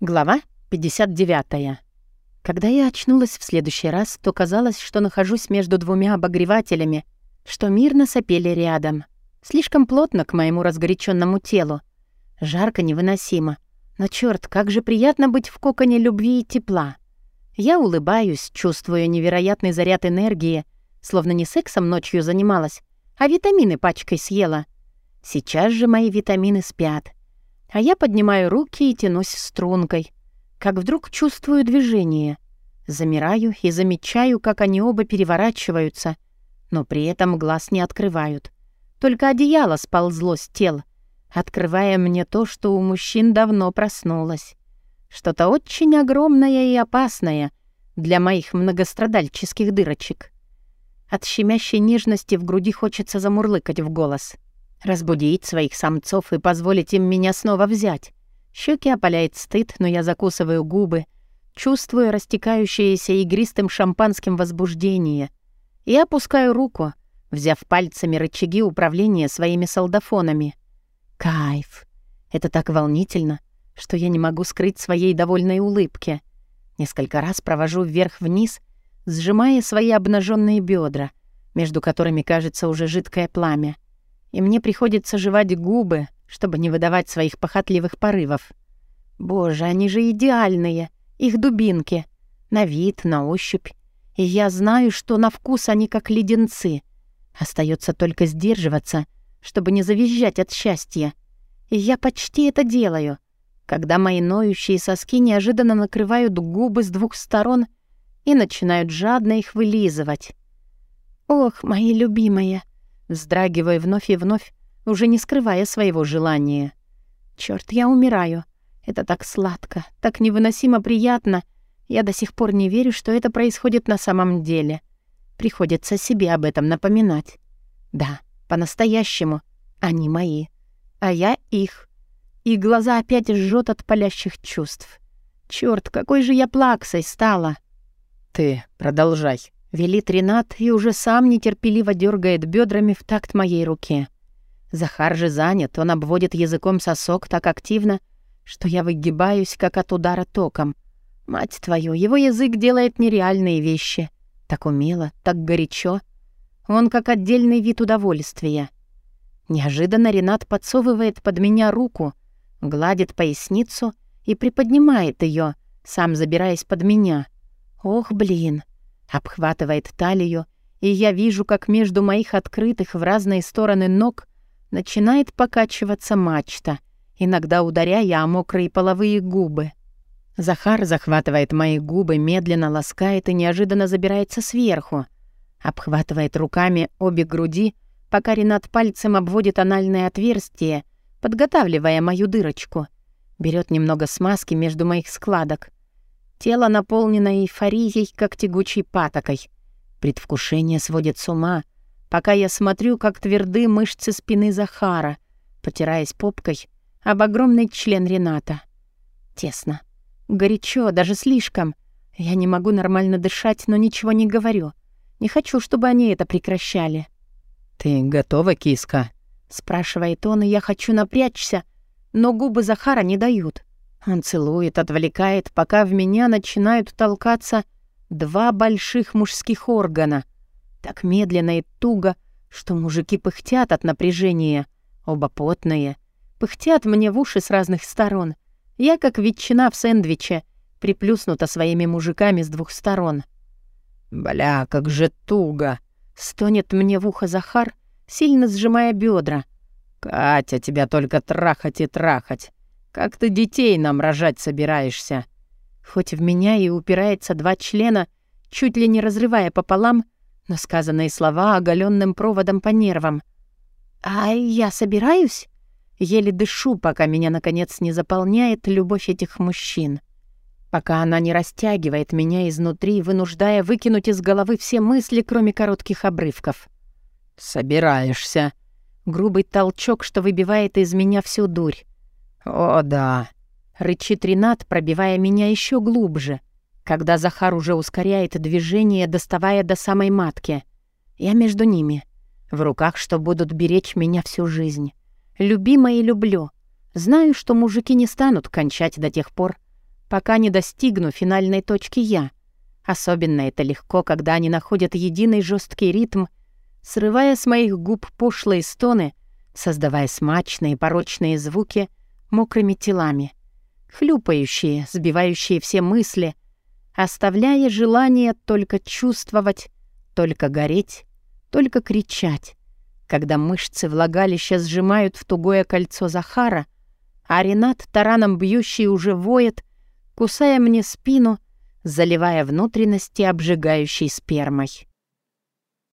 Глава 59. Когда я очнулась в следующий раз, то казалось, что нахожусь между двумя обогревателями, что мирно сопели рядом. Слишком плотно к моему разгоряченному телу. Жарко невыносимо. Но черт, как же приятно быть в коконе любви и тепла. Я улыбаюсь, чувствую невероятный заряд энергии, словно не сексом ночью занималась, а витамины пачкой съела. Сейчас же мои витамины спят — а я поднимаю руки и тянусь стрункой. Как вдруг чувствую движение. Замираю и замечаю, как они оба переворачиваются, но при этом глаз не открывают. Только одеяло сползло с тел, открывая мне то, что у мужчин давно проснулось. Что-то очень огромное и опасное для моих многострадальческих дырочек. От щемящей нежности в груди хочется замурлыкать в голос — Разбудить своих самцов и позволить им меня снова взять. Щеки опаляет стыд, но я закусываю губы, чувствую растекающееся игристым шампанским возбуждение. И опускаю руку, взяв пальцами рычаги управления своими солдафонами. Кайф. Это так волнительно, что я не могу скрыть своей довольной улыбки. Несколько раз провожу вверх-вниз, сжимая свои обнаженные бедра, между которыми кажется уже жидкое пламя и мне приходится жевать губы, чтобы не выдавать своих похотливых порывов. Боже, они же идеальные, их дубинки, на вид, на ощупь. И я знаю, что на вкус они как леденцы. Остается только сдерживаться, чтобы не завизжать от счастья. И я почти это делаю, когда мои ноющие соски неожиданно накрывают губы с двух сторон и начинают жадно их вылизывать. Ох, мои любимые, вздрагивая вновь и вновь, уже не скрывая своего желания. Черт, я умираю. Это так сладко, так невыносимо приятно. Я до сих пор не верю, что это происходит на самом деле. Приходится себе об этом напоминать. Да, по-настоящему. Они мои. А я их. И глаза опять жжет от палящих чувств. Черт, какой же я плаксой стала. Ты продолжай, Велит Ренат и уже сам нетерпеливо дергает бедрами в такт моей руке. Захар же занят, он обводит языком сосок так активно, что я выгибаюсь, как от удара током. Мать твою, его язык делает нереальные вещи. Так умело, так горячо. Он как отдельный вид удовольствия. Неожиданно Ренат подсовывает под меня руку, гладит поясницу и приподнимает ее, сам забираясь под меня. Ох, блин. Обхватывает талию, и я вижу, как между моих открытых в разные стороны ног начинает покачиваться мачта, иногда ударяя о мокрые половые губы. Захар захватывает мои губы, медленно ласкает и неожиданно забирается сверху. Обхватывает руками обе груди, пока Ренат пальцем обводит анальное отверстие, подготавливая мою дырочку. Берет немного смазки между моих складок. Тело наполнено эйфорией, как тягучей патокой. Предвкушение сводит с ума, пока я смотрю, как тверды мышцы спины Захара, потираясь попкой об огромный член Рената. Тесно. Горячо, даже слишком. Я не могу нормально дышать, но ничего не говорю. Не хочу, чтобы они это прекращали. «Ты готова, киска?» — спрашивает он, и я хочу напрячься, но губы Захара не дают. Он целует, отвлекает, пока в меня начинают толкаться два больших мужских органа. Так медленно и туго, что мужики пыхтят от напряжения. Оба потные. Пыхтят мне в уши с разных сторон. Я, как ветчина в сэндвиче, приплюснута своими мужиками с двух сторон. «Бля, как же туго!» — стонет мне в ухо Захар, сильно сжимая бедра. «Катя, тебя только трахать и трахать. Как ты детей нам рожать собираешься?» Хоть в меня и упирается два члена, чуть ли не разрывая пополам, но сказанные слова оголенным проводом по нервам. «А я собираюсь?» Еле дышу, пока меня, наконец, не заполняет любовь этих мужчин. Пока она не растягивает меня изнутри, вынуждая выкинуть из головы все мысли, кроме коротких обрывков. «Собираешься?» Грубый толчок, что выбивает из меня всю дурь. «О, да!» — рычит Ренат, пробивая меня еще глубже, когда Захар уже ускоряет движение, доставая до самой матки. Я между ними, в руках, что будут беречь меня всю жизнь. Любимая и люблю. Знаю, что мужики не станут кончать до тех пор, пока не достигну финальной точки «я». Особенно это легко, когда они находят единый жесткий ритм, срывая с моих губ пошлые стоны, создавая смачные порочные звуки мокрыми телами, хлюпающие, сбивающие все мысли, оставляя желание только чувствовать, только гореть, только кричать, когда мышцы влагалища сжимают в тугое кольцо Захара, а Ренат, тараном бьющий, уже воет, кусая мне спину, заливая внутренности обжигающей спермой.